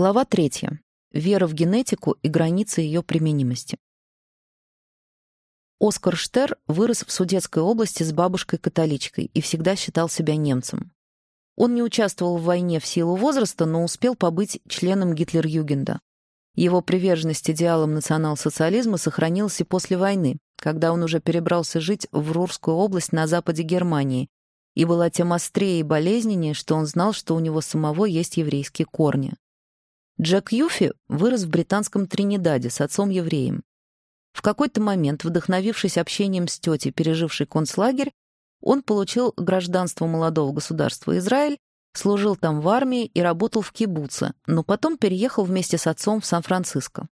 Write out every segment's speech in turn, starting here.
Глава третья. Вера в генетику и границы ее применимости. Оскар Штер вырос в Судетской области с бабушкой-католичкой и всегда считал себя немцем. Он не участвовал в войне в силу возраста, но успел побыть членом Гитлер-Югенда. Его приверженность идеалам национал-социализма сохранилась и после войны, когда он уже перебрался жить в Рурскую область на западе Германии и была тем острее и болезненнее, что он знал, что у него самого есть еврейские корни. Джек Юфи вырос в британском Тринидаде с отцом-евреем. В какой-то момент, вдохновившись общением с тетей, пережившей концлагерь, он получил гражданство молодого государства Израиль, служил там в армии и работал в кибуце, но потом переехал вместе с отцом в Сан-Франциско.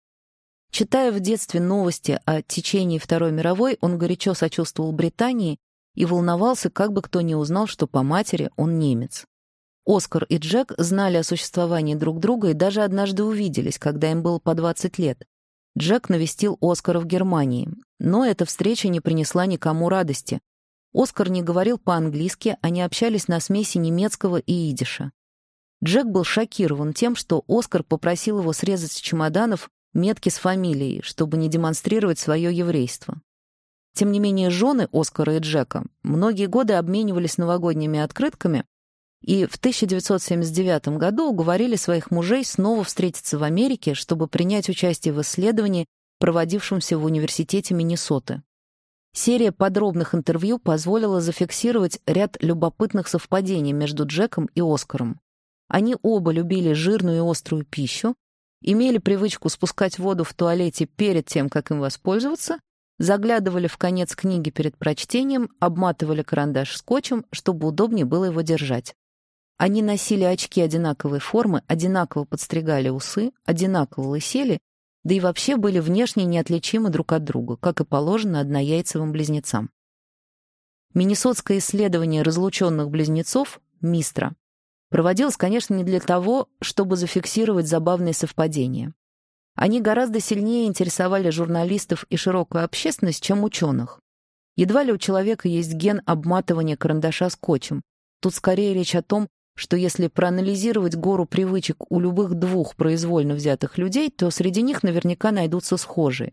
Читая в детстве новости о течении Второй мировой, он горячо сочувствовал Британии и волновался, как бы кто не узнал, что по матери он немец. Оскар и Джек знали о существовании друг друга и даже однажды увиделись, когда им было по 20 лет. Джек навестил Оскара в Германии, но эта встреча не принесла никому радости. Оскар не говорил по-английски, они общались на смеси немецкого и идиша. Джек был шокирован тем, что Оскар попросил его срезать с чемоданов метки с фамилией, чтобы не демонстрировать свое еврейство. Тем не менее, жены Оскара и Джека многие годы обменивались новогодними открытками, и в 1979 году уговорили своих мужей снова встретиться в Америке, чтобы принять участие в исследовании, проводившемся в Университете Миннесоты. Серия подробных интервью позволила зафиксировать ряд любопытных совпадений между Джеком и Оскаром. Они оба любили жирную и острую пищу, имели привычку спускать воду в туалете перед тем, как им воспользоваться, заглядывали в конец книги перед прочтением, обматывали карандаш скотчем, чтобы удобнее было его держать. Они носили очки одинаковой формы, одинаково подстригали усы, одинаково лысели, да и вообще были внешне неотличимы друг от друга, как и положено однояйцевым близнецам. Миннесотское исследование разлученных близнецов, МИСТРА, проводилось, конечно, не для того, чтобы зафиксировать забавные совпадения. Они гораздо сильнее интересовали журналистов и широкую общественность, чем ученых. Едва ли у человека есть ген обматывания карандаша скотчем. Тут скорее речь о том, что если проанализировать гору привычек у любых двух произвольно взятых людей, то среди них наверняка найдутся схожие.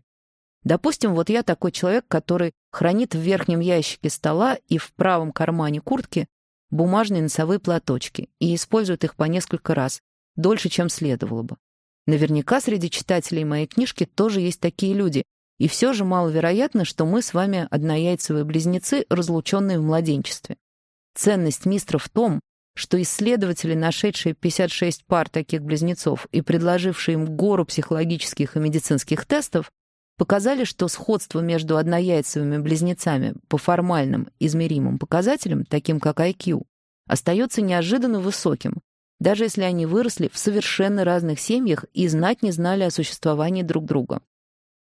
Допустим, вот я такой человек, который хранит в верхнем ящике стола и в правом кармане куртки бумажные носовые платочки и использует их по несколько раз, дольше, чем следовало бы. Наверняка среди читателей моей книжки тоже есть такие люди, и все же маловероятно, что мы с вами однояйцевые близнецы, разлученные в младенчестве. Ценность мистера в том, что исследователи, нашедшие 56 пар таких близнецов и предложившие им гору психологических и медицинских тестов, показали, что сходство между однояйцевыми близнецами по формальным измеримым показателям, таким как IQ, остается неожиданно высоким, даже если они выросли в совершенно разных семьях и знать не знали о существовании друг друга.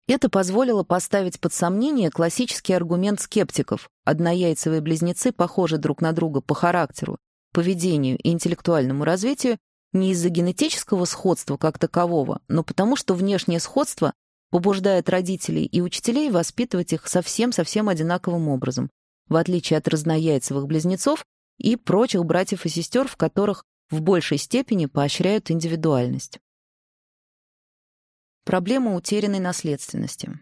Это позволило поставить под сомнение классический аргумент скептиков. Однояйцевые близнецы похожи друг на друга по характеру, поведению и интеллектуальному развитию не из-за генетического сходства как такового, но потому что внешнее сходство побуждает родителей и учителей воспитывать их совсем-совсем одинаковым образом, в отличие от разнояйцевых близнецов и прочих братьев и сестер, в которых в большей степени поощряют индивидуальность. Проблема утерянной наследственности.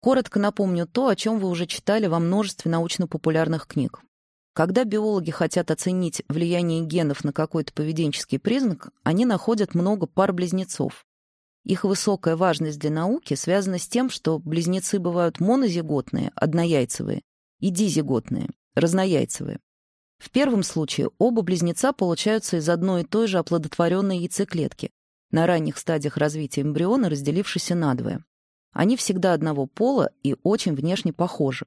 Коротко напомню то, о чем вы уже читали во множестве научно-популярных книг. Когда биологи хотят оценить влияние генов на какой-то поведенческий признак, они находят много пар близнецов. Их высокая важность для науки связана с тем, что близнецы бывают монозиготные, однояйцевые, и дизиготные, разнояйцевые. В первом случае оба близнеца получаются из одной и той же оплодотворенной яйцеклетки, на ранних стадиях развития эмбриона, разделившейся надвое. Они всегда одного пола и очень внешне похожи.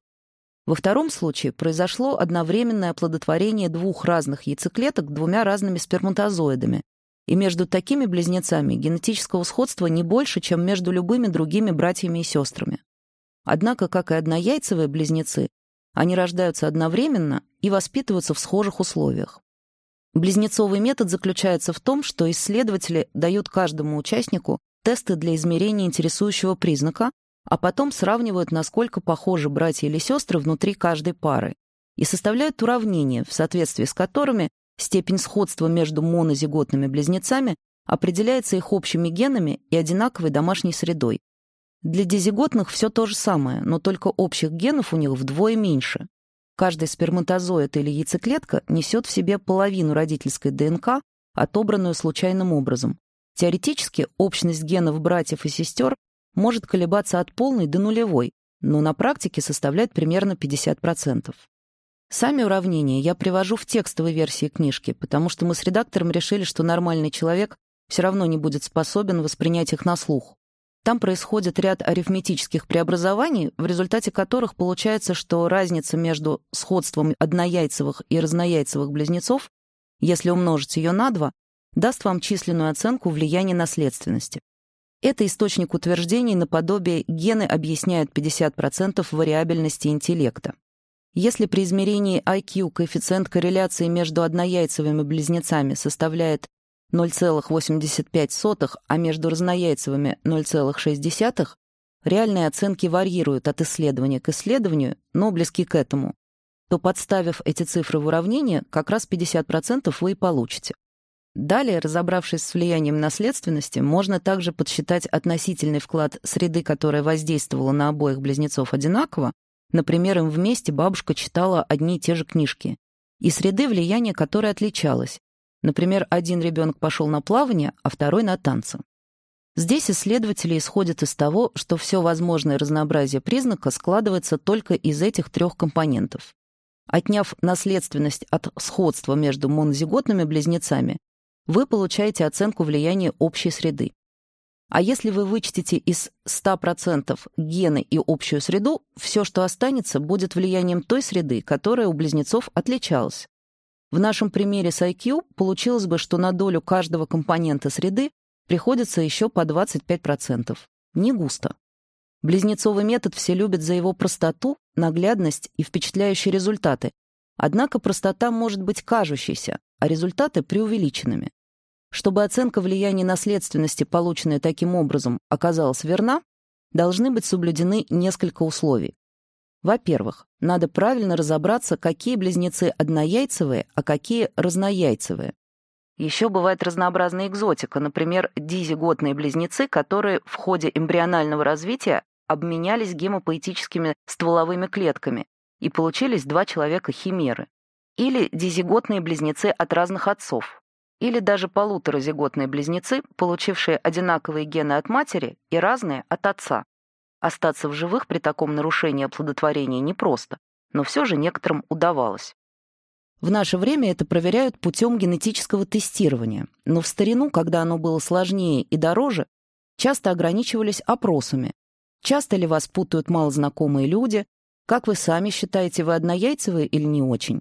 Во втором случае произошло одновременное оплодотворение двух разных яйцеклеток двумя разными сперматозоидами, и между такими близнецами генетического сходства не больше, чем между любыми другими братьями и сестрами. Однако, как и однояйцевые близнецы, они рождаются одновременно и воспитываются в схожих условиях. Близнецовый метод заключается в том, что исследователи дают каждому участнику тесты для измерения интересующего признака, а потом сравнивают, насколько похожи братья или сестры внутри каждой пары, и составляют уравнения, в соответствии с которыми Степень сходства между монозиготными близнецами определяется их общими генами и одинаковой домашней средой. Для дизиготных все то же самое, но только общих генов у них вдвое меньше. Каждый сперматозоид или яйцеклетка несет в себе половину родительской ДНК, отобранную случайным образом. Теоретически общность генов братьев и сестер может колебаться от полной до нулевой, но на практике составляет примерно 50%. Сами уравнения я привожу в текстовой версии книжки, потому что мы с редактором решили, что нормальный человек все равно не будет способен воспринять их на слух. Там происходит ряд арифметических преобразований, в результате которых получается, что разница между сходством однояйцевых и разнояйцевых близнецов, если умножить ее на 2, даст вам численную оценку влияния наследственности. Это источник утверждений наподобие «гены объясняют 50% вариабельности интеллекта». Если при измерении IQ коэффициент корреляции между однояйцевыми близнецами составляет 0,85, а между разнояйцевыми 0,6, реальные оценки варьируют от исследования к исследованию, но близки к этому, то, подставив эти цифры в уравнение, как раз 50% вы и получите. Далее, разобравшись с влиянием наследственности, можно также подсчитать относительный вклад среды, которая воздействовала на обоих близнецов одинаково, например, им вместе бабушка читала одни и те же книжки, и среды, влияния которой отличалось, Например, один ребенок пошел на плавание, а второй на танцы. Здесь исследователи исходят из того, что все возможное разнообразие признака складывается только из этих трех компонентов. Отняв наследственность от сходства между монозиготными близнецами, вы получаете оценку влияния общей среды. А если вы вычтете из 100% гены и общую среду, все, что останется, будет влиянием той среды, которая у близнецов отличалась. В нашем примере с IQ получилось бы, что на долю каждого компонента среды приходится еще по 25%. Не густо. Близнецовый метод все любят за его простоту, наглядность и впечатляющие результаты. Однако простота может быть кажущейся, а результаты преувеличенными. Чтобы оценка влияния наследственности, полученная таким образом, оказалась верна, должны быть соблюдены несколько условий. Во-первых, надо правильно разобраться, какие близнецы однояйцевые, а какие разнояйцевые. Еще бывает разнообразная экзотика, например, дизиготные близнецы, которые в ходе эмбрионального развития обменялись гемопоэтическими стволовыми клетками и получились два человека-химеры. Или дизиготные близнецы от разных отцов. Или даже полуторазиготные близнецы, получившие одинаковые гены от матери и разные от отца. Остаться в живых при таком нарушении оплодотворения непросто, но все же некоторым удавалось. В наше время это проверяют путем генетического тестирования, но в старину, когда оно было сложнее и дороже, часто ограничивались опросами. Часто ли вас путают малознакомые люди? Как вы сами считаете, вы однояйцевые или не очень?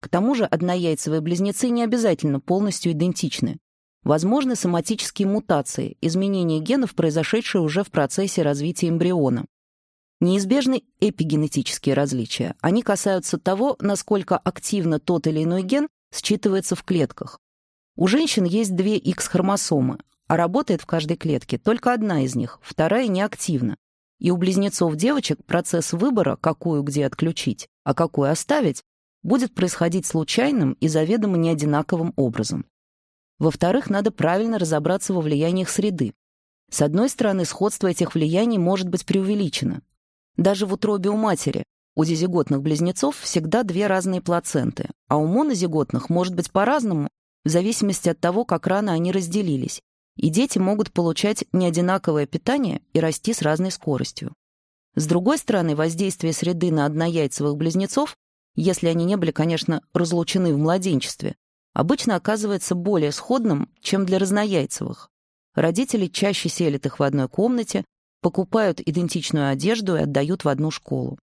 К тому же однояйцевые близнецы не обязательно полностью идентичны. Возможны соматические мутации, изменения генов, произошедшие уже в процессе развития эмбриона. Неизбежны эпигенетические различия. Они касаются того, насколько активно тот или иной ген считывается в клетках. У женщин есть две X-хромосомы, а работает в каждой клетке только одна из них, вторая неактивна. И у близнецов девочек процесс выбора, какую где отключить, а какую оставить, будет происходить случайным и заведомо неодинаковым образом. Во-вторых, надо правильно разобраться во влияниях среды. С одной стороны, сходство этих влияний может быть преувеличено. Даже в утробе у матери у дизиготных близнецов всегда две разные плаценты, а у монозиготных может быть по-разному, в зависимости от того, как рано они разделились, и дети могут получать неодинаковое питание и расти с разной скоростью. С другой стороны, воздействие среды на однояйцевых близнецов, если они не были, конечно, разлучены в младенчестве, обычно оказывается более сходным, чем для разнояйцевых. Родители чаще селят их в одной комнате, покупают идентичную одежду и отдают в одну школу.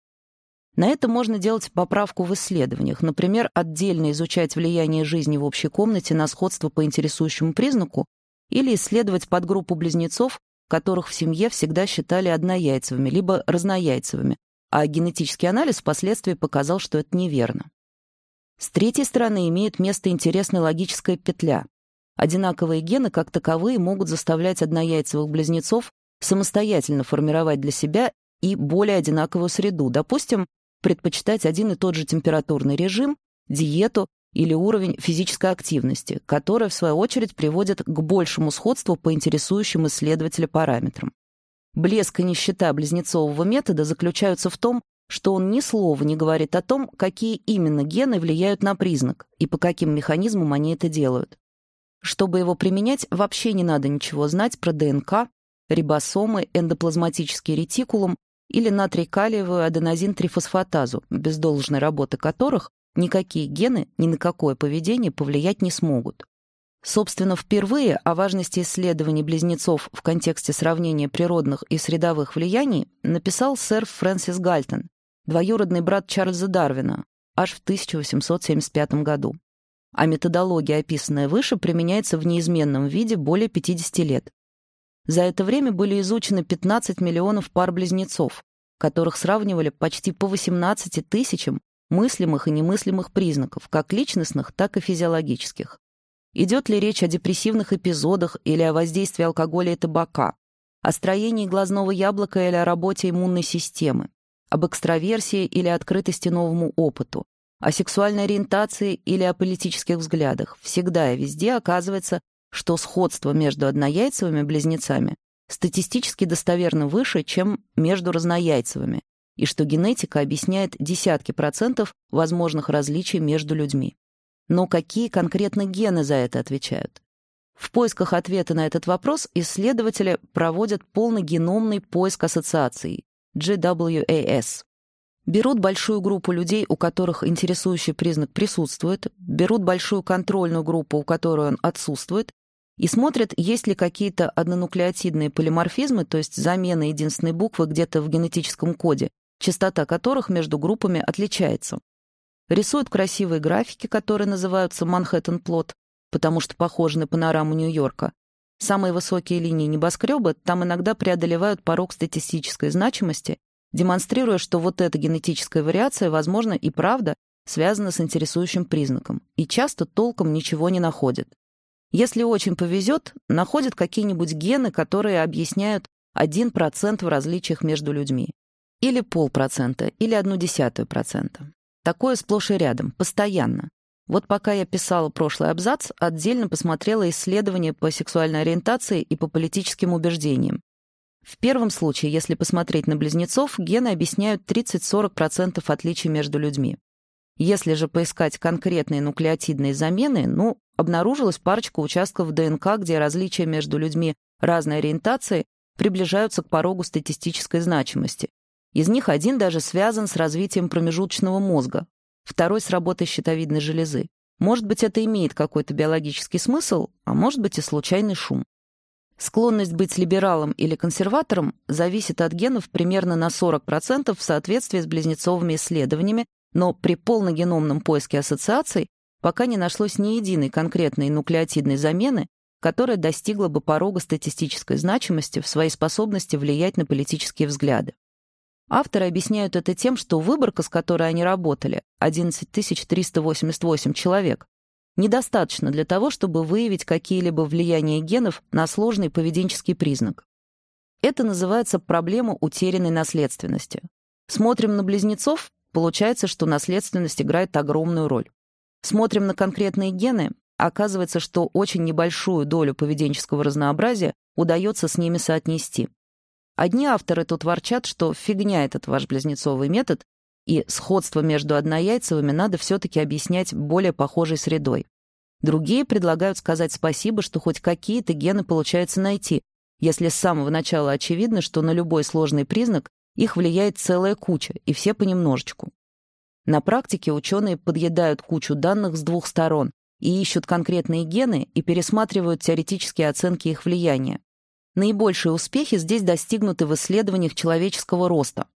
На это можно делать поправку в исследованиях, например, отдельно изучать влияние жизни в общей комнате на сходство по интересующему признаку или исследовать подгруппу близнецов, которых в семье всегда считали однояйцевыми, либо разнояйцевыми, а генетический анализ впоследствии показал, что это неверно. С третьей стороны имеет место интересная логическая петля. Одинаковые гены как таковые могут заставлять однояйцевых близнецов самостоятельно формировать для себя и более одинаковую среду, допустим, предпочитать один и тот же температурный режим, диету или уровень физической активности, которая, в свою очередь, приводит к большему сходству по интересующим исследователя параметрам. Блеск и нищета близнецового метода заключаются в том, что он ни слова не говорит о том, какие именно гены влияют на признак и по каким механизмам они это делают. Чтобы его применять, вообще не надо ничего знать про ДНК, рибосомы, эндоплазматический ретикулум или натрий-калиевую аденозин-трифосфатазу, без должной работы которых никакие гены ни на какое поведение повлиять не смогут. Собственно, впервые о важности исследований близнецов в контексте сравнения природных и средовых влияний написал сэр Фрэнсис Гальтон, двоюродный брат Чарльза Дарвина, аж в 1875 году. А методология, описанная выше, применяется в неизменном виде более 50 лет. За это время были изучены 15 миллионов пар близнецов, которых сравнивали почти по 18 тысячам мыслимых и немыслимых признаков, как личностных, так и физиологических. Идет ли речь о депрессивных эпизодах или о воздействии алкоголя и табака, о строении глазного яблока или о работе иммунной системы, об экстраверсии или открытости новому опыту, о сексуальной ориентации или о политических взглядах. Всегда и везде оказывается, что сходство между однояйцевыми близнецами статистически достоверно выше, чем между разнояйцевыми, и что генетика объясняет десятки процентов возможных различий между людьми. Но какие конкретно гены за это отвечают? В поисках ответа на этот вопрос исследователи проводят полногеномный поиск ассоциаций GWAS. Берут большую группу людей, у которых интересующий признак присутствует, берут большую контрольную группу, у которой он отсутствует, и смотрят, есть ли какие-то однонуклеотидные полиморфизмы, то есть замена единственной буквы где-то в генетическом коде, частота которых между группами отличается. Рисуют красивые графики, которые называются Манхэттен-плот, потому что похожи на панораму Нью-Йорка. Самые высокие линии небоскреба там иногда преодолевают порог статистической значимости, демонстрируя, что вот эта генетическая вариация, возможно, и правда связана с интересующим признаком, и часто толком ничего не находят. Если очень повезет, находят какие-нибудь гены, которые объясняют 1% в различиях между людьми. Или полпроцента, или одну десятую процента. Такое сплошь и рядом, постоянно. Вот пока я писала прошлый абзац, отдельно посмотрела исследования по сексуальной ориентации и по политическим убеждениям. В первом случае, если посмотреть на близнецов, гены объясняют 30-40% отличий между людьми. Если же поискать конкретные нуклеотидные замены, ну, обнаружилась парочка участков ДНК, где различия между людьми разной ориентации приближаются к порогу статистической значимости. Из них один даже связан с развитием промежуточного мозга, второй с работой щитовидной железы. Может быть, это имеет какой-то биологический смысл, а может быть и случайный шум. Склонность быть либералом или консерватором зависит от генов примерно на 40% в соответствии с близнецовыми исследованиями, но при полногеномном поиске ассоциаций пока не нашлось ни единой конкретной нуклеотидной замены, которая достигла бы порога статистической значимости в своей способности влиять на политические взгляды. Авторы объясняют это тем, что выборка, с которой они работали, 11 388 человек, недостаточно для того, чтобы выявить какие-либо влияния генов на сложный поведенческий признак. Это называется проблема утерянной наследственности. Смотрим на близнецов, получается, что наследственность играет огромную роль. Смотрим на конкретные гены, оказывается, что очень небольшую долю поведенческого разнообразия удается с ними соотнести. Одни авторы тут ворчат, что фигня этот ваш близнецовый метод, и сходство между однояйцевыми надо все-таки объяснять более похожей средой. Другие предлагают сказать спасибо, что хоть какие-то гены получается найти, если с самого начала очевидно, что на любой сложный признак их влияет целая куча, и все понемножечку. На практике ученые подъедают кучу данных с двух сторон и ищут конкретные гены и пересматривают теоретические оценки их влияния. Наибольшие успехи здесь достигнуты в исследованиях человеческого роста.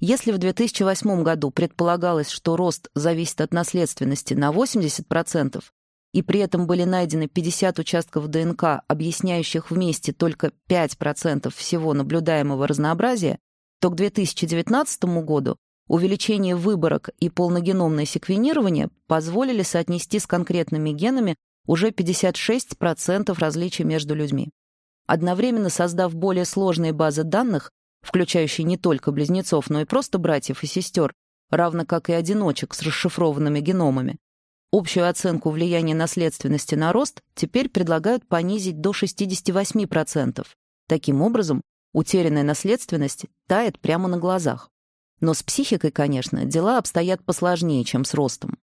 Если в 2008 году предполагалось, что рост зависит от наследственности на 80%, и при этом были найдены 50 участков ДНК, объясняющих вместе только 5% всего наблюдаемого разнообразия, то к 2019 году увеличение выборок и полногеномное секвенирование позволили соотнести с конкретными генами уже 56% различий между людьми одновременно создав более сложные базы данных, включающие не только близнецов, но и просто братьев и сестер, равно как и одиночек с расшифрованными геномами. Общую оценку влияния наследственности на рост теперь предлагают понизить до 68%. Таким образом, утерянная наследственность тает прямо на глазах. Но с психикой, конечно, дела обстоят посложнее, чем с ростом.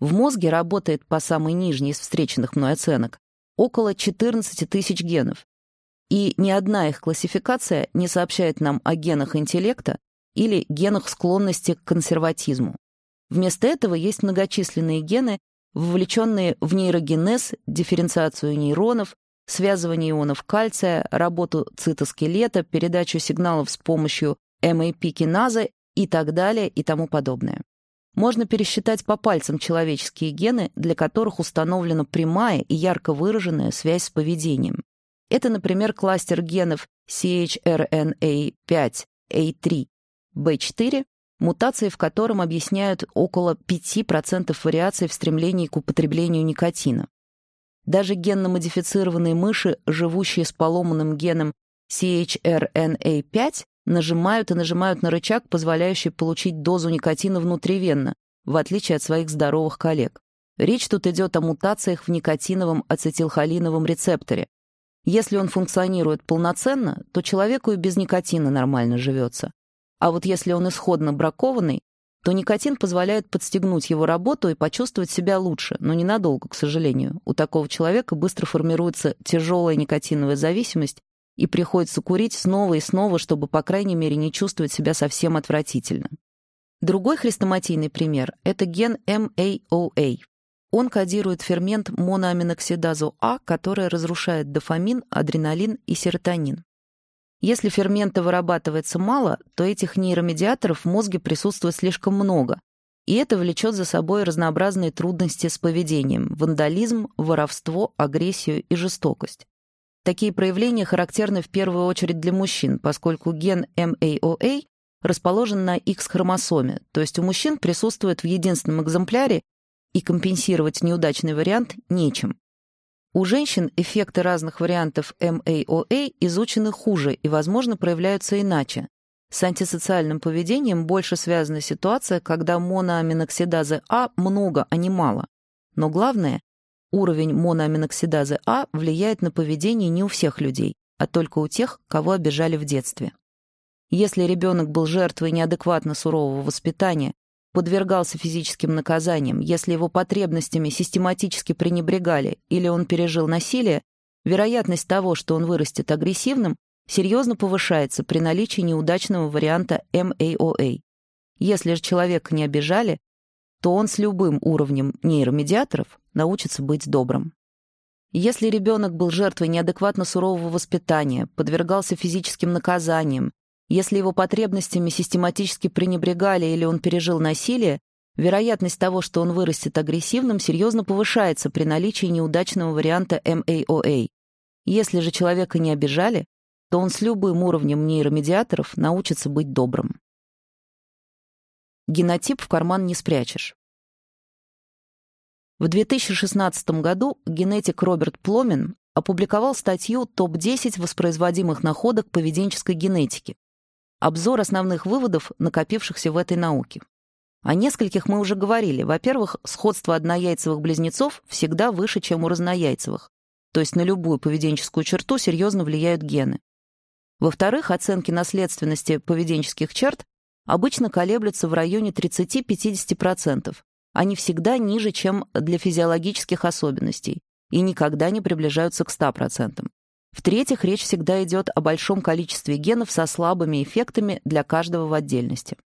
В мозге работает по самой нижней из встреченных мной оценок около 14 тысяч генов. И ни одна их классификация не сообщает нам о генах интеллекта или генах склонности к консерватизму. Вместо этого есть многочисленные гены, вовлеченные в нейрогенез, дифференциацию нейронов, связывание ионов кальция, работу цитоскелета, передачу сигналов с помощью MAP-киназа и так далее и тому подобное. Можно пересчитать по пальцам человеческие гены, для которых установлена прямая и ярко выраженная связь с поведением. Это, например, кластер генов CHRNA5, A3, B4 мутации в котором объясняют около 5% вариаций в стремлении к употреблению никотина. Даже генно-модифицированные мыши, живущие с поломанным геном CHRNA5, нажимают и нажимают на рычаг, позволяющий получить дозу никотина внутривенно, в отличие от своих здоровых коллег. Речь тут идет о мутациях в никотиновом ацетилхолиновом рецепторе. Если он функционирует полноценно, то человеку и без никотина нормально живется. А вот если он исходно бракованный, то никотин позволяет подстегнуть его работу и почувствовать себя лучше, но ненадолго, к сожалению. У такого человека быстро формируется тяжелая никотиновая зависимость, и приходится курить снова и снова, чтобы, по крайней мере, не чувствовать себя совсем отвратительно. Другой хрестоматийный пример – это ген MAOA. Он кодирует фермент моноаминоксидазу А, который разрушает дофамин, адреналин и серотонин. Если фермента вырабатывается мало, то этих нейромедиаторов в мозге присутствует слишком много, и это влечет за собой разнообразные трудности с поведением – вандализм, воровство, агрессию и жестокость. Такие проявления характерны в первую очередь для мужчин, поскольку ген MAOA расположен на X-хромосоме, то есть у мужчин присутствует в единственном экземпляре, и компенсировать неудачный вариант нечем. У женщин эффекты разных вариантов MAOA изучены хуже и, возможно, проявляются иначе. С антисоциальным поведением больше связана ситуация, когда моноаминоксидазы А много, а не мало. Но главное, уровень моноаминоксидазы А влияет на поведение не у всех людей, а только у тех, кого обижали в детстве. Если ребенок был жертвой неадекватно сурового воспитания подвергался физическим наказаниям, если его потребностями систематически пренебрегали или он пережил насилие, вероятность того, что он вырастет агрессивным, серьезно повышается при наличии неудачного варианта MAOA. Если же человека не обижали, то он с любым уровнем нейромедиаторов научится быть добрым. Если ребенок был жертвой неадекватно сурового воспитания, подвергался физическим наказаниям, если его потребностями систематически пренебрегали или он пережил насилие, вероятность того, что он вырастет агрессивным, серьезно повышается при наличии неудачного варианта MAOA. Если же человека не обижали, то он с любым уровнем нейромедиаторов научится быть добрым. Генотип в карман не спрячешь. В 2016 году генетик Роберт Пломин опубликовал статью «Топ-10 воспроизводимых находок поведенческой генетики», Обзор основных выводов, накопившихся в этой науке. О нескольких мы уже говорили. Во-первых, сходство однояйцевых близнецов всегда выше, чем у разнояйцевых. То есть на любую поведенческую черту серьезно влияют гены. Во-вторых, оценки наследственности поведенческих черт обычно колеблются в районе 30-50%. Они всегда ниже, чем для физиологических особенностей и никогда не приближаются к 100%. В-третьих, речь всегда идет о большом количестве генов со слабыми эффектами для каждого в отдельности.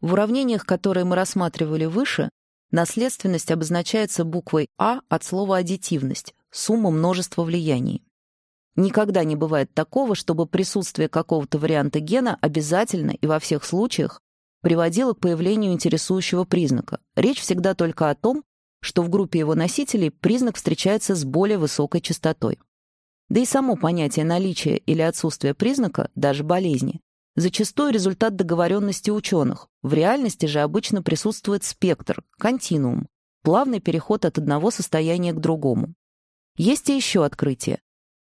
В уравнениях, которые мы рассматривали выше, наследственность обозначается буквой А от слова «аддитивность» — сумма множества влияний. Никогда не бывает такого, чтобы присутствие какого-то варианта гена обязательно и во всех случаях приводило к появлению интересующего признака. Речь всегда только о том, что в группе его носителей признак встречается с более высокой частотой. Да и само понятие наличия или отсутствия признака, даже болезни, зачастую результат договоренности ученых. В реальности же обычно присутствует спектр, континуум, плавный переход от одного состояния к другому. Есть и еще открытие.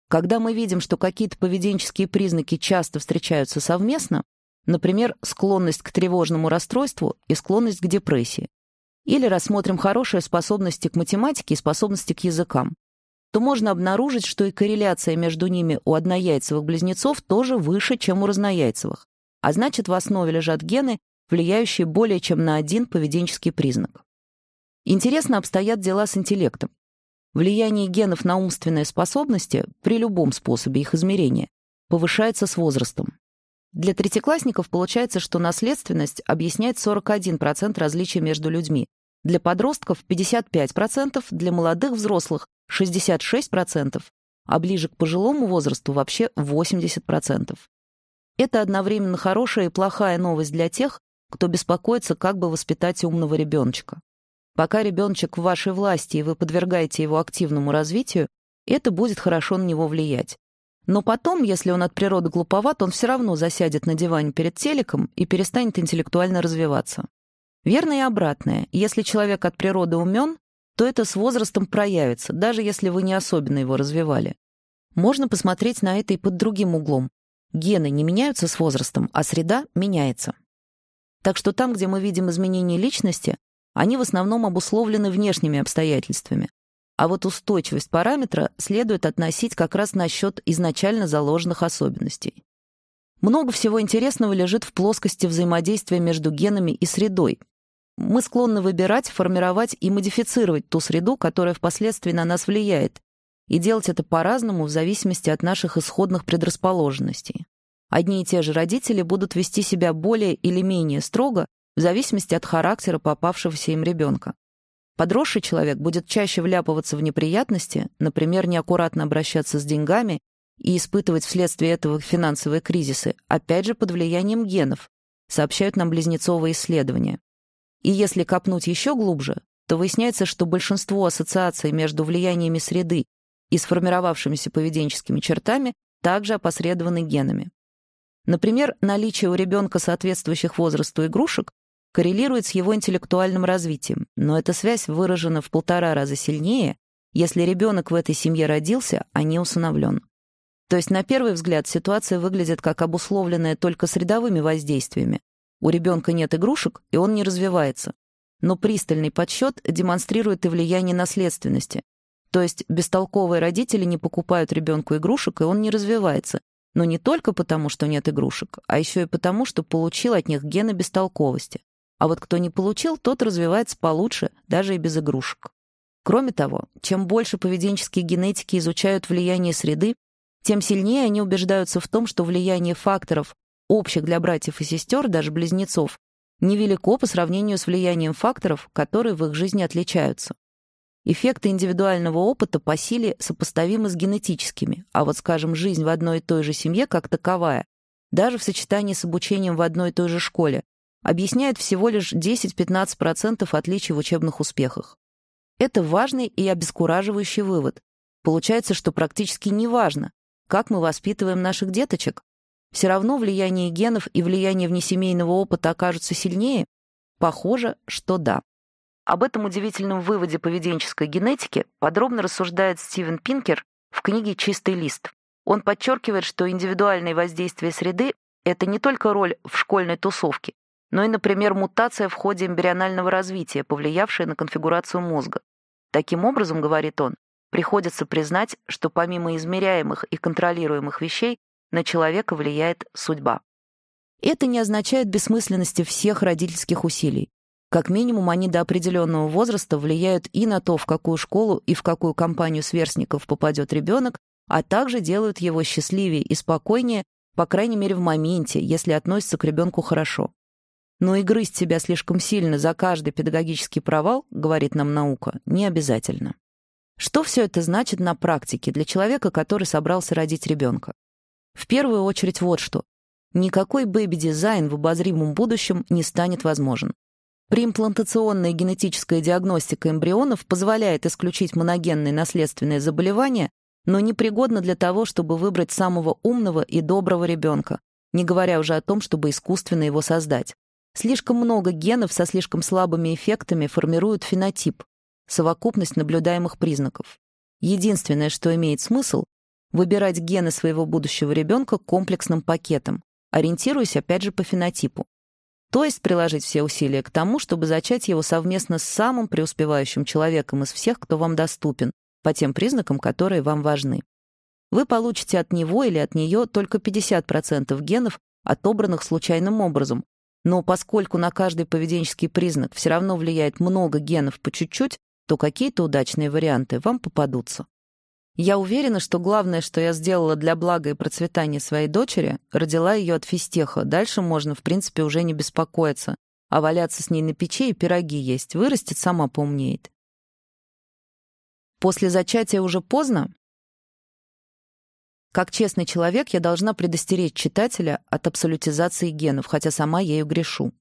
Когда мы видим, что какие-то поведенческие признаки часто встречаются совместно, например, склонность к тревожному расстройству и склонность к депрессии, или рассмотрим хорошие способности к математике и способности к языкам, то можно обнаружить, что и корреляция между ними у однояйцевых близнецов тоже выше, чем у разнояйцевых. А значит, в основе лежат гены, влияющие более чем на один поведенческий признак. Интересно обстоят дела с интеллектом. Влияние генов на умственные способности при любом способе их измерения повышается с возрастом. Для третьеклассников получается, что наследственность объясняет 41% различия между людьми, для подростков 55%, для молодых взрослых 66%, а ближе к пожилому возрасту вообще 80%. Это одновременно хорошая и плохая новость для тех, кто беспокоится, как бы воспитать умного ребеночка. Пока ребеночек в вашей власти, и вы подвергаете его активному развитию, это будет хорошо на него влиять. Но потом, если он от природы глуповат, он все равно засядет на диване перед телеком и перестанет интеллектуально развиваться. Верно и обратное. Если человек от природы умен, то это с возрастом проявится, даже если вы не особенно его развивали. Можно посмотреть на это и под другим углом. Гены не меняются с возрастом, а среда меняется. Так что там, где мы видим изменения личности, они в основном обусловлены внешними обстоятельствами. А вот устойчивость параметра следует относить как раз на счет изначально заложенных особенностей. Много всего интересного лежит в плоскости взаимодействия между генами и средой. Мы склонны выбирать, формировать и модифицировать ту среду, которая впоследствии на нас влияет, и делать это по-разному в зависимости от наших исходных предрасположенностей. Одни и те же родители будут вести себя более или менее строго в зависимости от характера попавшегося им ребенка. Подросший человек будет чаще вляпываться в неприятности, например, неаккуратно обращаться с деньгами и испытывать вследствие этого финансовые кризисы, опять же под влиянием генов, сообщают нам близнецовые исследования. И если копнуть еще глубже, то выясняется, что большинство ассоциаций между влияниями среды и сформировавшимися поведенческими чертами также опосредованы генами. Например, наличие у ребенка соответствующих возрасту игрушек коррелирует с его интеллектуальным развитием, но эта связь выражена в полтора раза сильнее, если ребенок в этой семье родился, а не усыновлен. То есть, на первый взгляд, ситуация выглядит как обусловленная только средовыми воздействиями. У ребенка нет игрушек, и он не развивается. Но пристальный подсчет демонстрирует и влияние наследственности. То есть, бестолковые родители не покупают ребенку игрушек, и он не развивается. Но не только потому, что нет игрушек, а еще и потому, что получил от них гены бестолковости. А вот кто не получил, тот развивается получше, даже и без игрушек. Кроме того, чем больше поведенческие генетики изучают влияние среды, тем сильнее они убеждаются в том, что влияние факторов, общих для братьев и сестер, даже близнецов, невелико по сравнению с влиянием факторов, которые в их жизни отличаются. Эффекты индивидуального опыта по силе сопоставимы с генетическими, а вот, скажем, жизнь в одной и той же семье как таковая, даже в сочетании с обучением в одной и той же школе, объясняет всего лишь 10-15% отличий в учебных успехах. Это важный и обескураживающий вывод. Получается, что практически неважно, как мы воспитываем наших деточек. Все равно влияние генов и влияние внесемейного опыта окажутся сильнее? Похоже, что да. Об этом удивительном выводе поведенческой генетики подробно рассуждает Стивен Пинкер в книге «Чистый лист». Он подчеркивает, что индивидуальное воздействие среды — это не только роль в школьной тусовке, но и, например, мутация в ходе эмбрионального развития, повлиявшая на конфигурацию мозга. Таким образом, говорит он, приходится признать, что помимо измеряемых и контролируемых вещей на человека влияет судьба. Это не означает бессмысленности всех родительских усилий. Как минимум, они до определенного возраста влияют и на то, в какую школу и в какую компанию сверстников попадет ребенок, а также делают его счастливее и спокойнее, по крайней мере в моменте, если относятся к ребенку хорошо. Но и грызть себя слишком сильно за каждый педагогический провал, говорит нам наука, не обязательно. Что все это значит на практике для человека, который собрался родить ребенка? В первую очередь вот что. Никакой бэби-дизайн в обозримом будущем не станет возможен. Преимплантационная генетическая диагностика эмбрионов позволяет исключить моногенные наследственные заболевания, но непригодна для того, чтобы выбрать самого умного и доброго ребенка, не говоря уже о том, чтобы искусственно его создать. Слишком много генов со слишком слабыми эффектами формируют фенотип, совокупность наблюдаемых признаков. Единственное, что имеет смысл, выбирать гены своего будущего ребенка комплексным пакетом, ориентируясь опять же по фенотипу. То есть приложить все усилия к тому, чтобы зачать его совместно с самым преуспевающим человеком из всех, кто вам доступен, по тем признакам, которые вам важны. Вы получите от него или от нее только 50% генов, отобранных случайным образом. Но поскольку на каждый поведенческий признак все равно влияет много генов по чуть-чуть, то какие-то удачные варианты вам попадутся. Я уверена, что главное, что я сделала для блага и процветания своей дочери, родила ее от фистеха. Дальше можно, в принципе, уже не беспокоиться. А валяться с ней на печи и пироги есть. Вырастет, сама поумнеет. После зачатия уже поздно? Как честный человек, я должна предостеречь читателя от абсолютизации генов, хотя сама ею грешу.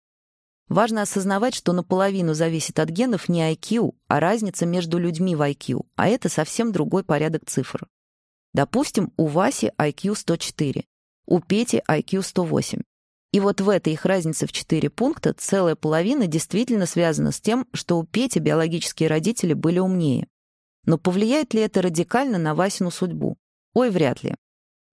Важно осознавать, что наполовину зависит от генов не IQ, а разница между людьми в IQ, а это совсем другой порядок цифр. Допустим, у Васи IQ 104, у Пети IQ 108. И вот в этой их разнице в 4 пункта целая половина действительно связана с тем, что у Пети биологические родители были умнее. Но повлияет ли это радикально на Васину судьбу? Ой, вряд ли.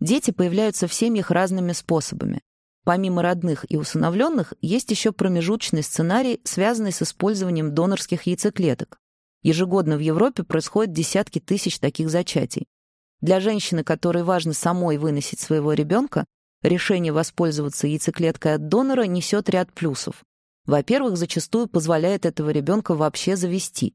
Дети появляются в семьях разными способами. Помимо родных и усыновленных, есть еще промежуточный сценарий, связанный с использованием донорских яйцеклеток. Ежегодно в Европе происходят десятки тысяч таких зачатий. Для женщины, которой важно самой выносить своего ребенка, решение воспользоваться яйцеклеткой от донора несет ряд плюсов. Во-первых, зачастую позволяет этого ребенка вообще завести.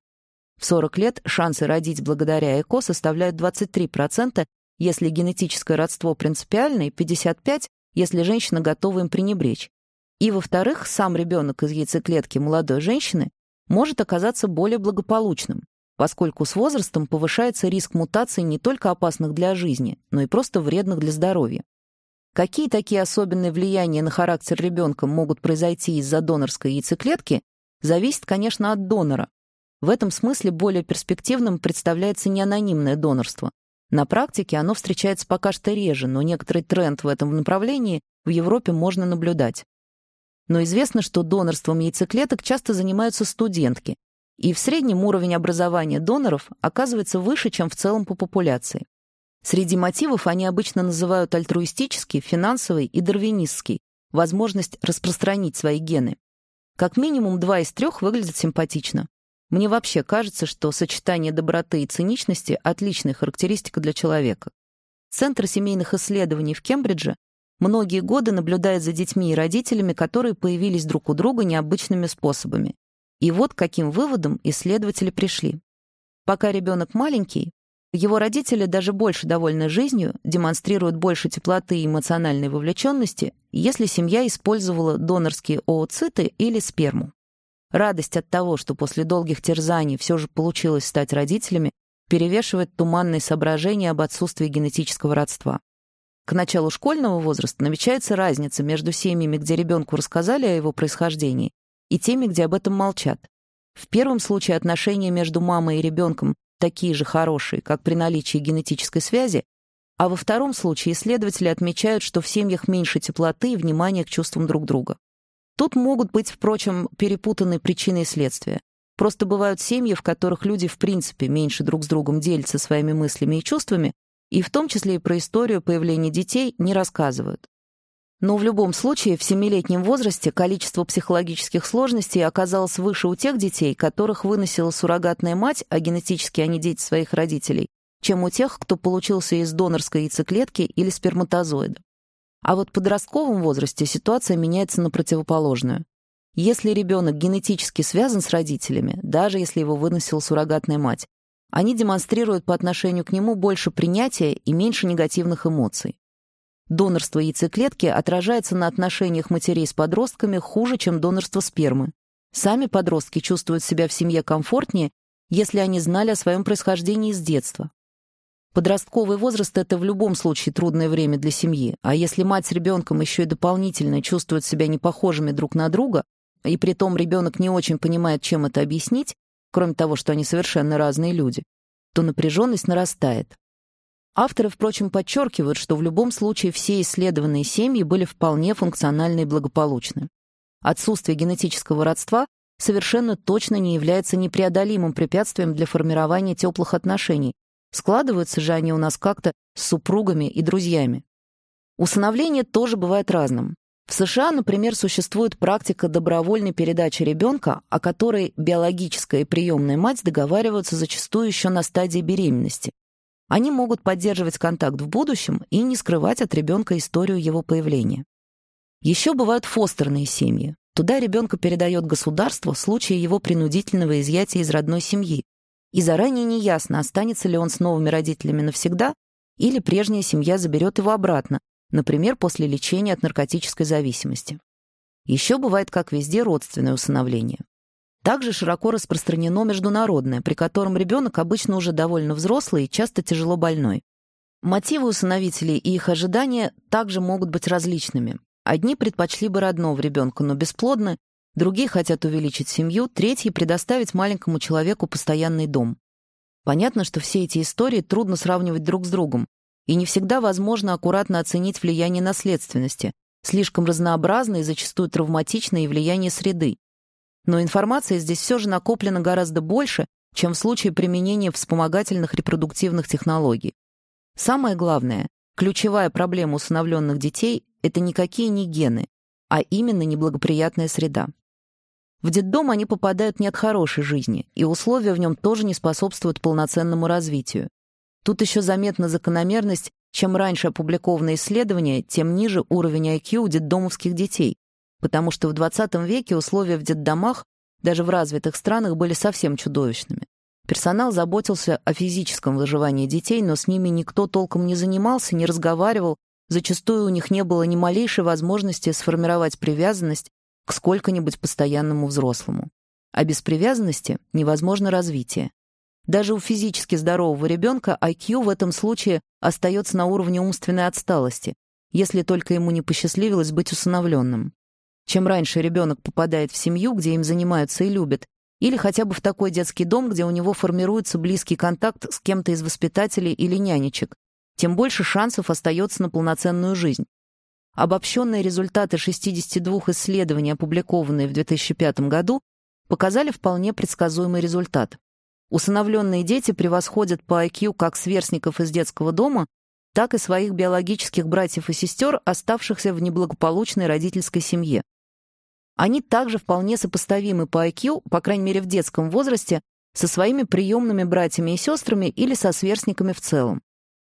В 40 лет шансы родить благодаря ЭКО составляют 23%, если генетическое родство принципиальное, 55%, если женщина готова им пренебречь. И, во-вторых, сам ребенок из яйцеклетки молодой женщины может оказаться более благополучным, поскольку с возрастом повышается риск мутаций не только опасных для жизни, но и просто вредных для здоровья. Какие такие особенные влияния на характер ребенка могут произойти из-за донорской яйцеклетки, зависит, конечно, от донора. В этом смысле более перспективным представляется неанонимное донорство, на практике оно встречается пока что реже, но некоторый тренд в этом направлении в Европе можно наблюдать. Но известно, что донорством яйцеклеток часто занимаются студентки, и в среднем уровень образования доноров оказывается выше, чем в целом по популяции. Среди мотивов они обычно называют альтруистический, финансовый и дарвинистский, возможность распространить свои гены. Как минимум два из трех выглядят симпатично. Мне вообще кажется, что сочетание доброты и циничности — отличная характеристика для человека. Центр семейных исследований в Кембридже многие годы наблюдает за детьми и родителями, которые появились друг у друга необычными способами. И вот к каким выводам исследователи пришли. Пока ребенок маленький, его родители даже больше довольны жизнью, демонстрируют больше теплоты и эмоциональной вовлеченности, если семья использовала донорские oocyты или сперму. Радость от того, что после долгих терзаний все же получилось стать родителями, перевешивает туманные соображения об отсутствии генетического родства. К началу школьного возраста намечается разница между семьями, где ребенку рассказали о его происхождении, и теми, где об этом молчат. В первом случае отношения между мамой и ребенком такие же хорошие, как при наличии генетической связи, а во втором случае исследователи отмечают, что в семьях меньше теплоты и внимания к чувствам друг друга. Тут могут быть, впрочем, перепутаны причины и следствия. Просто бывают семьи, в которых люди в принципе меньше друг с другом делятся своими мыслями и чувствами, и в том числе и про историю появления детей не рассказывают. Но в любом случае в семилетнем возрасте количество психологических сложностей оказалось выше у тех детей, которых выносила суррогатная мать, а генетически они дети своих родителей, чем у тех, кто получился из донорской яйцеклетки или сперматозоида. А вот в подростковом возрасте ситуация меняется на противоположную. Если ребенок генетически связан с родителями, даже если его выносила суррогатная мать, они демонстрируют по отношению к нему больше принятия и меньше негативных эмоций. Донорство яйцеклетки отражается на отношениях матерей с подростками хуже, чем донорство спермы. Сами подростки чувствуют себя в семье комфортнее, если они знали о своем происхождении с детства. Подростковый возраст — это в любом случае трудное время для семьи, а если мать с ребенком еще и дополнительно чувствуют себя непохожими друг на друга, и при том ребенок не очень понимает, чем это объяснить, кроме того, что они совершенно разные люди, то напряженность нарастает. Авторы, впрочем, подчеркивают, что в любом случае все исследованные семьи были вполне функциональны и благополучны. Отсутствие генетического родства совершенно точно не является непреодолимым препятствием для формирования теплых отношений, Складываются же они у нас как-то с супругами и друзьями. Усыновление тоже бывает разным. В США, например, существует практика добровольной передачи ребенка, о которой биологическая и приемная мать договариваются зачастую еще на стадии беременности. Они могут поддерживать контакт в будущем и не скрывать от ребенка историю его появления. Еще бывают фостерные семьи. Туда ребенка передает государство в случае его принудительного изъятия из родной семьи. И заранее не ясно, останется ли он с новыми родителями навсегда, или прежняя семья заберет его обратно, например, после лечения от наркотической зависимости. Еще бывает, как везде, родственное усыновление. Также широко распространено международное, при котором ребенок обычно уже довольно взрослый и часто тяжело больной. Мотивы усыновителей и их ожидания также могут быть различными. Одни предпочли бы родного ребенка, но бесплодны, другие хотят увеличить семью, третьи — предоставить маленькому человеку постоянный дом. Понятно, что все эти истории трудно сравнивать друг с другом, и не всегда возможно аккуратно оценить влияние наследственности, слишком разнообразное и зачастую травматичное влияние среды. Но информация здесь все же накоплена гораздо больше, чем в случае применения вспомогательных репродуктивных технологий. Самое главное, ключевая проблема усыновленных детей — это никакие не гены, а именно неблагоприятная среда. В детдом они попадают не от хорошей жизни, и условия в нем тоже не способствуют полноценному развитию. Тут еще заметна закономерность, чем раньше опубликованы исследования, тем ниже уровень IQ у детдомовских детей, потому что в 20 веке условия в детдомах даже в развитых странах были совсем чудовищными. Персонал заботился о физическом выживании детей, но с ними никто толком не занимался, не разговаривал, зачастую у них не было ни малейшей возможности сформировать привязанность к сколько-нибудь постоянному взрослому. А без привязанности невозможно развитие. Даже у физически здорового ребенка IQ в этом случае остается на уровне умственной отсталости, если только ему не посчастливилось быть усыновленным. Чем раньше ребенок попадает в семью, где им занимаются и любят, или хотя бы в такой детский дом, где у него формируется близкий контакт с кем-то из воспитателей или нянечек, тем больше шансов остается на полноценную жизнь. Обобщенные результаты 62 исследований, опубликованные в 2005 году, показали вполне предсказуемый результат. Усыновленные дети превосходят по IQ как сверстников из детского дома, так и своих биологических братьев и сестер, оставшихся в неблагополучной родительской семье. Они также вполне сопоставимы по IQ, по крайней мере в детском возрасте, со своими приемными братьями и сестрами или со сверстниками в целом.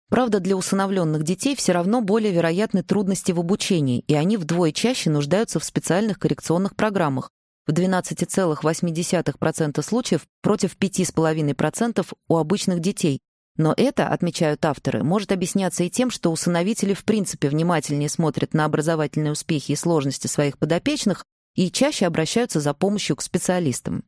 Правда, для усыновленных детей все равно более вероятны трудности в обучении, и они вдвое чаще нуждаются в специальных коррекционных программах, в 12,8% случаев против 5,5% у обычных детей. Но это, отмечают авторы, может объясняться и тем, что усыновители в принципе внимательнее смотрят на образовательные успехи и сложности своих подопечных и чаще обращаются за помощью к специалистам.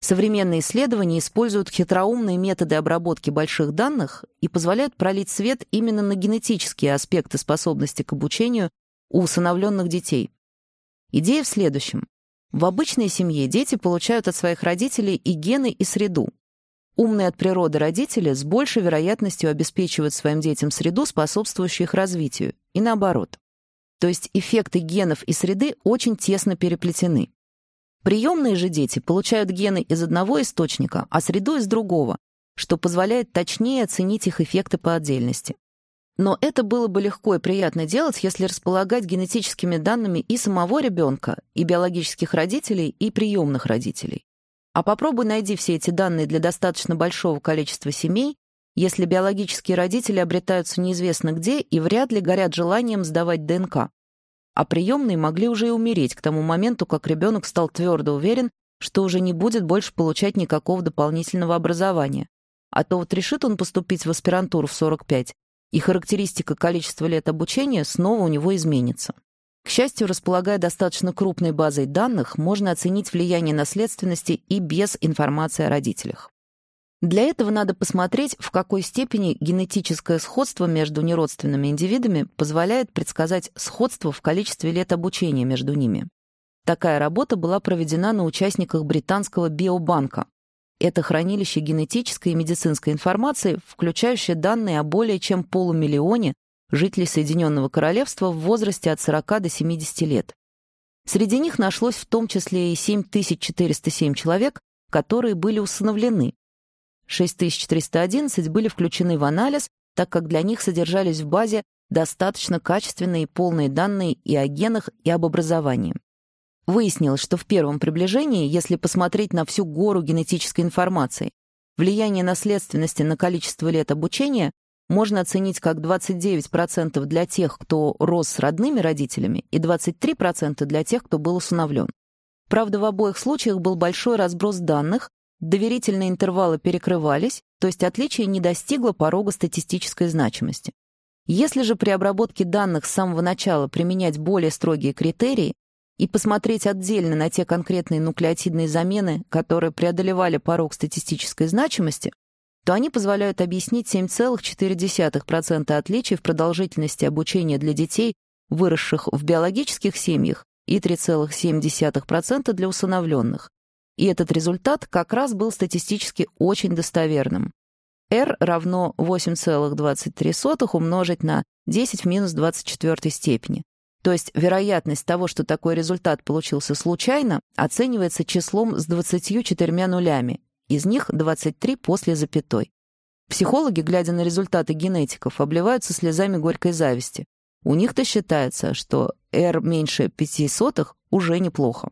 Современные исследования используют хитроумные методы обработки больших данных и позволяют пролить свет именно на генетические аспекты способности к обучению у усыновленных детей. Идея в следующем. В обычной семье дети получают от своих родителей и гены, и среду. Умные от природы родители с большей вероятностью обеспечивают своим детям среду, способствующую их развитию, и наоборот. То есть эффекты генов и среды очень тесно переплетены. Приемные же дети получают гены из одного источника, а среду из другого, что позволяет точнее оценить их эффекты по отдельности. Но это было бы легко и приятно делать, если располагать генетическими данными и самого ребенка, и биологических родителей, и приемных родителей. А попробуй найди все эти данные для достаточно большого количества семей, если биологические родители обретаются неизвестно где и вряд ли горят желанием сдавать ДНК. А приемные могли уже и умереть к тому моменту, как ребенок стал твердо уверен, что уже не будет больше получать никакого дополнительного образования. А то вот решит он поступить в аспирантуру в 45, и характеристика количества лет обучения снова у него изменится. К счастью, располагая достаточно крупной базой данных, можно оценить влияние наследственности и без информации о родителях. Для этого надо посмотреть, в какой степени генетическое сходство между неродственными индивидами позволяет предсказать сходство в количестве лет обучения между ними. Такая работа была проведена на участниках британского биобанка, это хранилище генетической и медицинской информации, включающее данные о более чем полумиллионе жителей Соединенного Королевства в возрасте от 40 до 70 лет. Среди них нашлось в том числе и 7407 человек, которые были усыновлены. 6311 были включены в анализ, так как для них содержались в базе достаточно качественные и полные данные и о генах, и об образовании. Выяснилось, что в первом приближении, если посмотреть на всю гору генетической информации, влияние наследственности на количество лет обучения можно оценить как 29% для тех, кто рос с родными родителями, и 23% для тех, кто был усыновлен. Правда, в обоих случаях был большой разброс данных, доверительные интервалы перекрывались, то есть отличие не достигло порога статистической значимости. Если же при обработке данных с самого начала применять более строгие критерии и посмотреть отдельно на те конкретные нуклеотидные замены, которые преодолевали порог статистической значимости, то они позволяют объяснить 7,4% отличий в продолжительности обучения для детей, выросших в биологических семьях, и 3,7% для усыновленных. И этот результат как раз был статистически очень достоверным. R равно 8,23 умножить на 10 в минус 24 степени. То есть вероятность того, что такой результат получился случайно, оценивается числом с 24 нулями, из них 23 после запятой. Психологи, глядя на результаты генетиков, обливаются слезами горькой зависти. У них-то считается, что R меньше 5 сотых уже неплохо.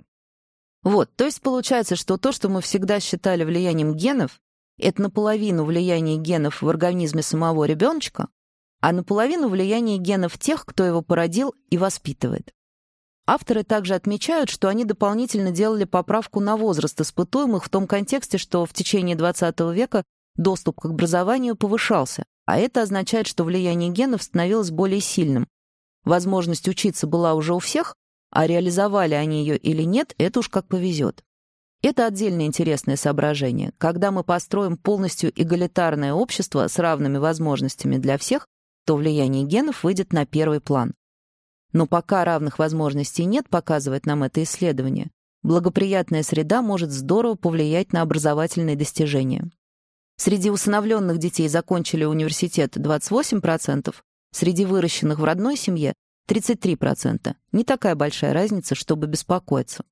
Вот, то есть получается, что то, что мы всегда считали влиянием генов, это наполовину влияние генов в организме самого ребеночка, а наполовину влияние генов тех, кто его породил и воспитывает. Авторы также отмечают, что они дополнительно делали поправку на возраст испытуемых в том контексте, что в течение XX века доступ к образованию повышался, а это означает, что влияние генов становилось более сильным. Возможность учиться была уже у всех, а реализовали они ее или нет, это уж как повезет. Это отдельно интересное соображение. Когда мы построим полностью эгалитарное общество с равными возможностями для всех, то влияние генов выйдет на первый план. Но пока равных возможностей нет, показывает нам это исследование, благоприятная среда может здорово повлиять на образовательные достижения. Среди усыновленных детей закончили университет 28%, среди выращенных в родной семье 33%. Не такая большая разница, чтобы беспокоиться.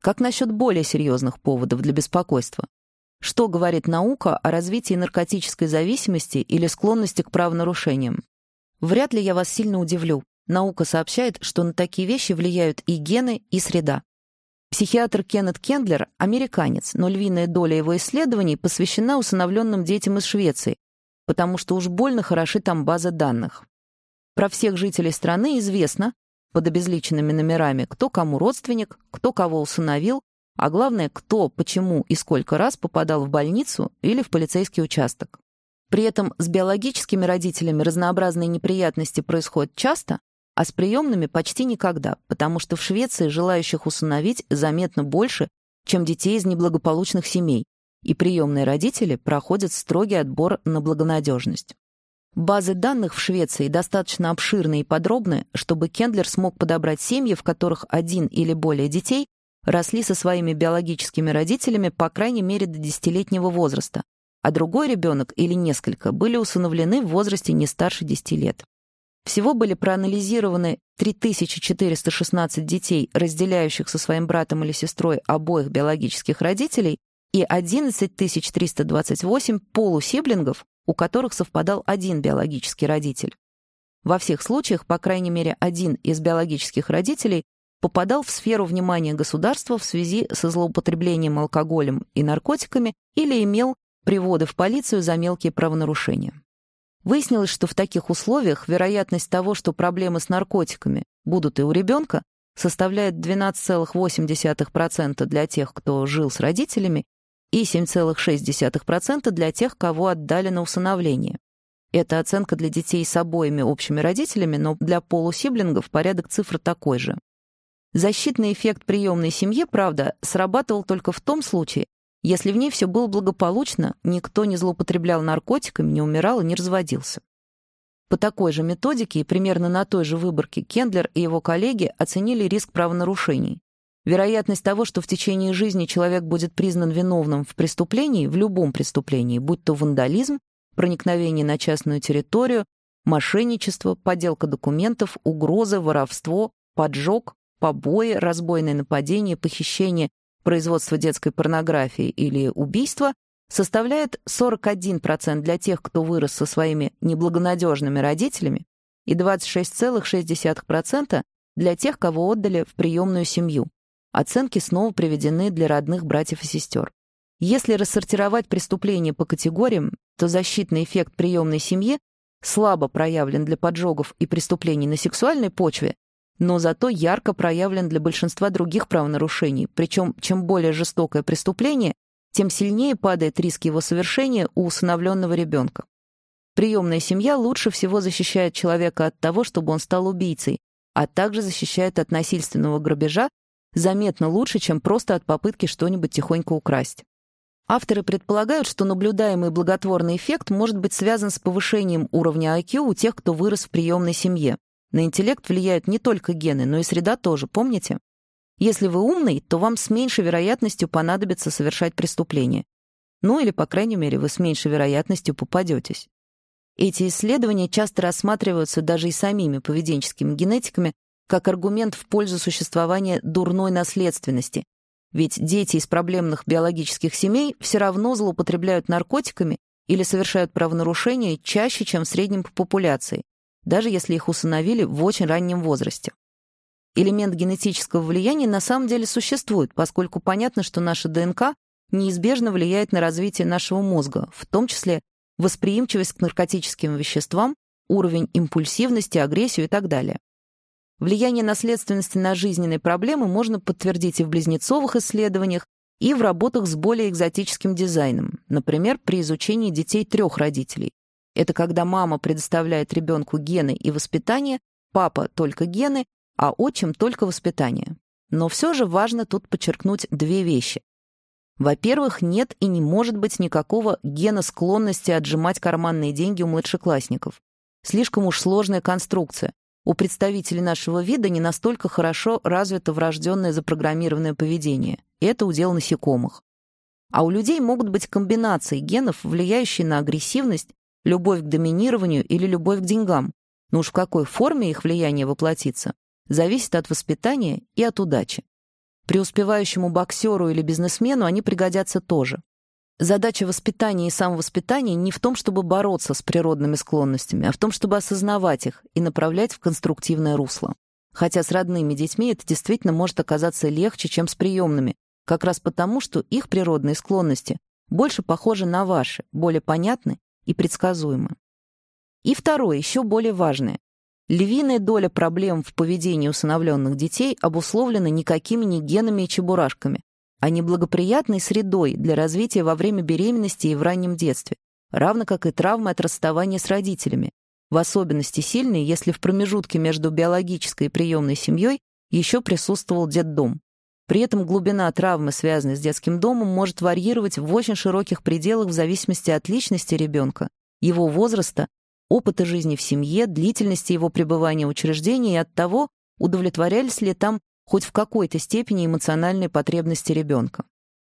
Как насчет более серьезных поводов для беспокойства? Что говорит наука о развитии наркотической зависимости или склонности к правонарушениям? Вряд ли я вас сильно удивлю. Наука сообщает, что на такие вещи влияют и гены, и среда. Психиатр Кеннет Кендлер – американец, но львиная доля его исследований посвящена усыновленным детям из Швеции, потому что уж больно хороши там базы данных. Про всех жителей страны известно, под обезличенными номерами, кто кому родственник, кто кого усыновил, а главное, кто, почему и сколько раз попадал в больницу или в полицейский участок. При этом с биологическими родителями разнообразные неприятности происходят часто, а с приемными почти никогда, потому что в Швеции желающих усыновить заметно больше, чем детей из неблагополучных семей, и приемные родители проходят строгий отбор на благонадежность. Базы данных в Швеции достаточно обширны и подробны, чтобы Кендлер смог подобрать семьи, в которых один или более детей росли со своими биологическими родителями по крайней мере до десятилетнего возраста, а другой ребенок или несколько были усыновлены в возрасте не старше 10 лет. Всего были проанализированы 3416 детей, разделяющих со своим братом или сестрой обоих биологических родителей, и 11328 полусиблингов, у которых совпадал один биологический родитель. Во всех случаях, по крайней мере, один из биологических родителей попадал в сферу внимания государства в связи со злоупотреблением алкоголем и наркотиками или имел приводы в полицию за мелкие правонарушения. Выяснилось, что в таких условиях вероятность того, что проблемы с наркотиками будут и у ребенка, составляет 12,8% для тех, кто жил с родителями, и 7,6% для тех, кого отдали на усыновление. Это оценка для детей с обоими общими родителями, но для полусиблингов порядок цифр такой же. Защитный эффект приемной семьи, правда, срабатывал только в том случае, если в ней все было благополучно, никто не злоупотреблял наркотиками, не умирал и не разводился. По такой же методике и примерно на той же выборке Кендлер и его коллеги оценили риск правонарушений. Вероятность того, что в течение жизни человек будет признан виновным в преступлении, в любом преступлении, будь то вандализм, проникновение на частную территорию, мошенничество, подделка документов, угрозы, воровство, поджог, побои, разбойное нападение, похищение, производство детской порнографии или убийство составляет 41% для тех, кто вырос со своими неблагонадежными родителями, и 26,6% для тех, кого отдали в приемную семью. Оценки снова приведены для родных братьев и сестер. Если рассортировать преступления по категориям, то защитный эффект приемной семьи слабо проявлен для поджогов и преступлений на сексуальной почве, но зато ярко проявлен для большинства других правонарушений, причем чем более жестокое преступление, тем сильнее падает риск его совершения у усыновленного ребенка. Приемная семья лучше всего защищает человека от того, чтобы он стал убийцей, а также защищает от насильственного грабежа заметно лучше, чем просто от попытки что-нибудь тихонько украсть. Авторы предполагают, что наблюдаемый благотворный эффект может быть связан с повышением уровня IQ у тех, кто вырос в приемной семье. На интеллект влияют не только гены, но и среда тоже, помните? Если вы умный, то вам с меньшей вероятностью понадобится совершать преступление. Ну или, по крайней мере, вы с меньшей вероятностью попадетесь. Эти исследования часто рассматриваются даже и самими поведенческими генетиками как аргумент в пользу существования дурной наследственности, ведь дети из проблемных биологических семей все равно злоупотребляют наркотиками или совершают правонарушения чаще, чем в среднем по популяции, даже если их усыновили в очень раннем возрасте. Элемент генетического влияния на самом деле существует, поскольку понятно, что наша ДНК неизбежно влияет на развитие нашего мозга, в том числе восприимчивость к наркотическим веществам, уровень импульсивности, агрессию и так далее. Влияние наследственности на жизненные проблемы можно подтвердить и в близнецовых исследованиях, и в работах с более экзотическим дизайном, например, при изучении детей трех родителей. Это когда мама предоставляет ребенку гены и воспитание, папа — только гены, а отчим — только воспитание. Но все же важно тут подчеркнуть две вещи. Во-первых, нет и не может быть никакого гена склонности отжимать карманные деньги у младшеклассников. Слишком уж сложная конструкция. У представителей нашего вида не настолько хорошо развито врожденное запрограммированное поведение. Это удел насекомых. А у людей могут быть комбинации генов, влияющие на агрессивность, любовь к доминированию или любовь к деньгам. Но уж в какой форме их влияние воплотится, зависит от воспитания и от удачи. Преуспевающему боксеру или бизнесмену они пригодятся тоже. Задача воспитания и самовоспитания не в том, чтобы бороться с природными склонностями, а в том, чтобы осознавать их и направлять в конструктивное русло. Хотя с родными детьми это действительно может оказаться легче, чем с приемными, как раз потому, что их природные склонности больше похожи на ваши, более понятны и предсказуемы. И второе, еще более важное. Львиная доля проблем в поведении усыновленных детей обусловлена никакими не генами и чебурашками, а неблагоприятной средой для развития во время беременности и в раннем детстве, равно как и травмы от расставания с родителями, в особенности сильные, если в промежутке между биологической и приемной семьей еще присутствовал детдом. При этом глубина травмы, связанной с детским домом, может варьировать в очень широких пределах в зависимости от личности ребенка, его возраста, опыта жизни в семье, длительности его пребывания в учреждении и от того, удовлетворялись ли там хоть в какой-то степени эмоциональные потребности ребенка.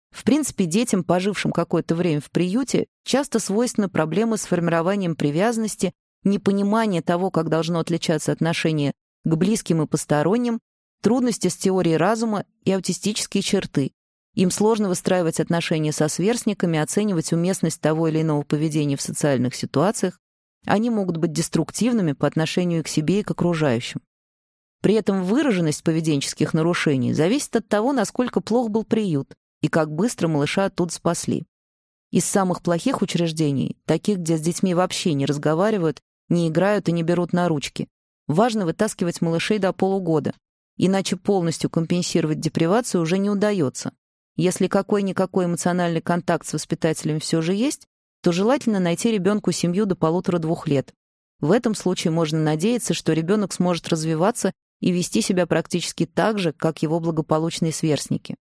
В принципе, детям, пожившим какое-то время в приюте, часто свойственны проблемы с формированием привязанности, непонимание того, как должно отличаться отношение к близким и посторонним, трудности с теорией разума и аутистические черты. Им сложно выстраивать отношения со сверстниками, оценивать уместность того или иного поведения в социальных ситуациях. Они могут быть деструктивными по отношению к себе и к окружающим. При этом выраженность поведенческих нарушений зависит от того, насколько плох был приют и как быстро малыша оттуда спасли. Из самых плохих учреждений, таких, где с детьми вообще не разговаривают, не играют и не берут на ручки, важно вытаскивать малышей до полугода, иначе полностью компенсировать депривацию уже не удается. Если какой-никакой эмоциональный контакт с воспитателем все же есть, то желательно найти ребенку семью до полутора-двух лет. В этом случае можно надеяться, что ребенок сможет развиваться и вести себя практически так же, как его благополучные сверстники.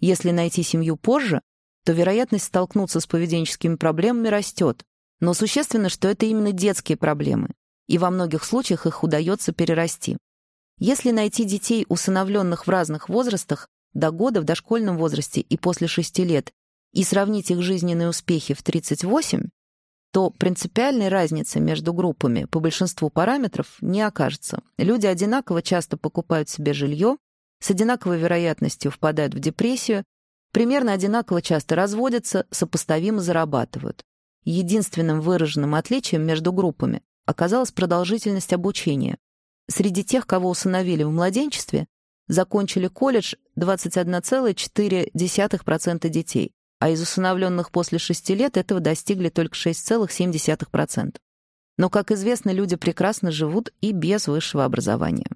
Если найти семью позже, то вероятность столкнуться с поведенческими проблемами растет, но существенно, что это именно детские проблемы, и во многих случаях их удается перерасти. Если найти детей, усыновленных в разных возрастах, до года в дошкольном возрасте и после 6 лет, и сравнить их жизненные успехи в 38, то принципиальной разницы между группами по большинству параметров не окажется. Люди одинаково часто покупают себе жилье, с одинаковой вероятностью впадают в депрессию, примерно одинаково часто разводятся, сопоставимо зарабатывают. Единственным выраженным отличием между группами оказалась продолжительность обучения. Среди тех, кого усыновили в младенчестве, закончили колледж 21,4% детей, а из усыновленных после 6 лет этого достигли только 6,7%. Но, как известно, люди прекрасно живут и без высшего образования.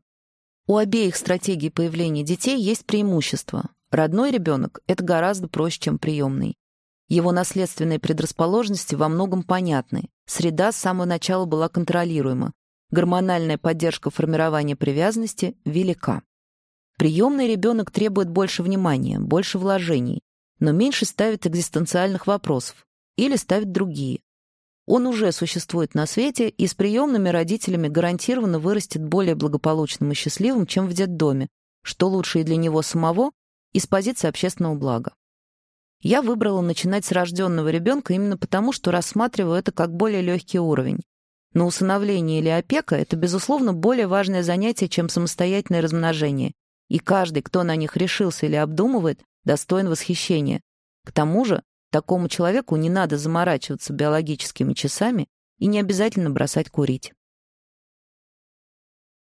У обеих стратегий появления детей есть преимущество. Родной ребенок — это гораздо проще, чем приемный. Его наследственные предрасположенности во многом понятны. Среда с самого начала была контролируема. Гормональная поддержка формирования привязанности велика. Приемный ребенок требует больше внимания, больше вложений, но меньше ставит экзистенциальных вопросов или ставит другие. Он уже существует на свете и с приемными родителями гарантированно вырастет более благополучным и счастливым, чем в детдоме, что лучше и для него самого, и с позиции общественного блага. Я выбрала начинать с рожденного ребенка именно потому, что рассматриваю это как более легкий уровень. Но усыновление или опека — это, безусловно, более важное занятие, чем самостоятельное размножение, и каждый, кто на них решился или обдумывает, достоин восхищения. К тому же, такому человеку не надо заморачиваться биологическими часами и не обязательно бросать курить.